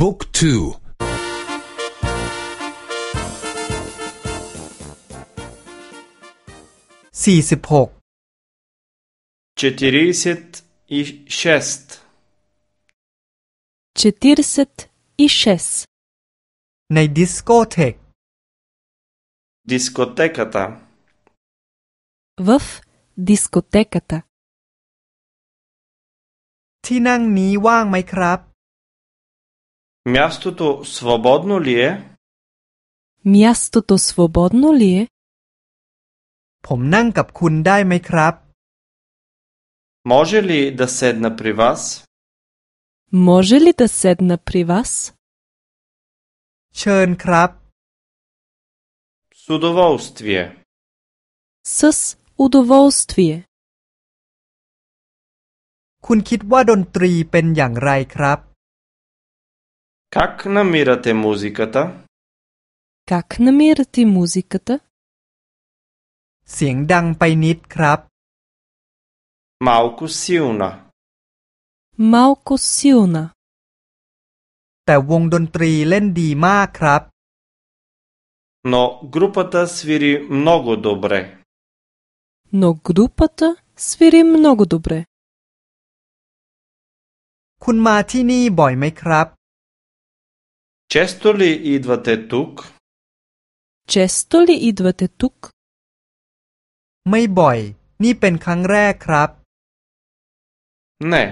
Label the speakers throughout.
Speaker 1: บุ๊กทู
Speaker 2: สี่สิบหก
Speaker 3: четиридесет и шест,
Speaker 4: 46
Speaker 2: ในดิสโกเทก
Speaker 3: дискотеката,
Speaker 4: в дискотеката.
Speaker 2: ที่นั่งนี้ว่างไหมครับ
Speaker 3: мястото свободно ли е?
Speaker 4: Мястото свободно ли е?
Speaker 2: ผมนั่งกับคุณได้ไหมครับ
Speaker 3: Може ли да седна при вас?
Speaker 4: Може ли да седна при вас?
Speaker 2: เชิญครับ
Speaker 3: С удоволствие.
Speaker 4: С удоволствие.
Speaker 2: คุณคิดว่าดนตรีเป็นอย่างไรครับ
Speaker 3: Как намирате музиката?
Speaker 4: Как намирате музиката?
Speaker 2: เสียงดังไปนิดครับ
Speaker 3: Малко силна.
Speaker 4: Малко силна.
Speaker 2: แต่วงดนตรีเล่นดีมากครับ
Speaker 3: Но групата свири много добре.
Speaker 4: Но групата свири много добре.
Speaker 2: คุณมาที่นี่บ่อยไหมครับ
Speaker 3: Често ли идвате тук?
Speaker 4: Често ли идвате тук?
Speaker 2: ไม่บ่อย นี่เป็นครั้งแรกครับ
Speaker 3: Не.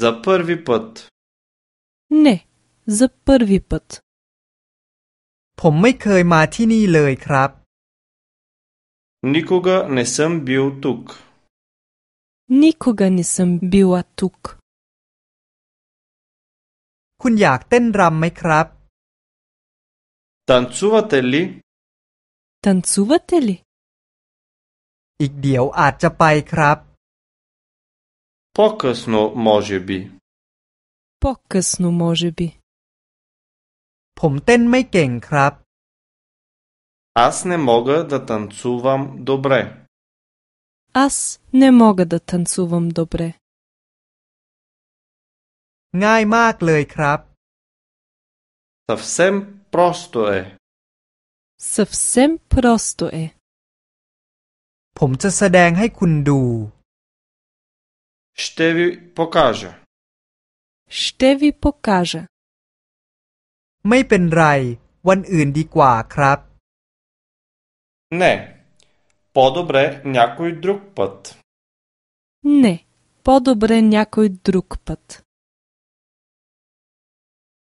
Speaker 3: За първи път.
Speaker 4: Не, за първи път.
Speaker 2: ผมไม่เคยมาที่นี่เลยครับ
Speaker 3: Никога не съм бил тук.
Speaker 4: Никога не съм била тук.
Speaker 2: คุณอยากเต้นรำไหมครับ
Speaker 3: Танцувате ли?
Speaker 4: Танцувате ли?
Speaker 2: อีกเดี๋ยวอาจจะไปครับ
Speaker 3: По-късно, може би.
Speaker 4: По-късно, може би.
Speaker 2: ผมเต้นไม่เก่งครับ
Speaker 3: Аз не мога да танцувам добре.
Speaker 4: Аз не мога да танцувам добре.
Speaker 2: ง่ายมากเลยครับ
Speaker 3: Съвсем просто е.
Speaker 4: Съвсем просто е.
Speaker 2: ผมจะแสดงให้คุณดู
Speaker 3: Ще ви покажа.
Speaker 4: Ще ви покажа.
Speaker 2: ไม่เป็นไร วันอื่นดีกว่าครับ
Speaker 3: Не. По-добре някой друг път.
Speaker 4: Не, по-добре някой друг път.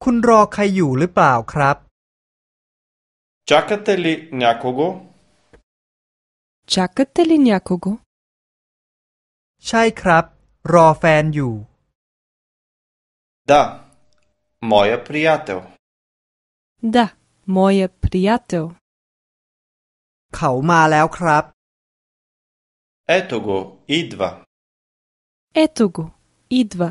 Speaker 2: คุณรอใครอยู่หรือเปล่าครับ
Speaker 3: Чакате ли някого?
Speaker 4: Чакате ли някого?
Speaker 2: ใช่ครับ รอแฟนอยู่
Speaker 3: Да. Моя приятел.
Speaker 4: Да, моя приятел.
Speaker 2: เขามาแล้วครับ
Speaker 3: Ето го, идва.
Speaker 4: Ето го, идва.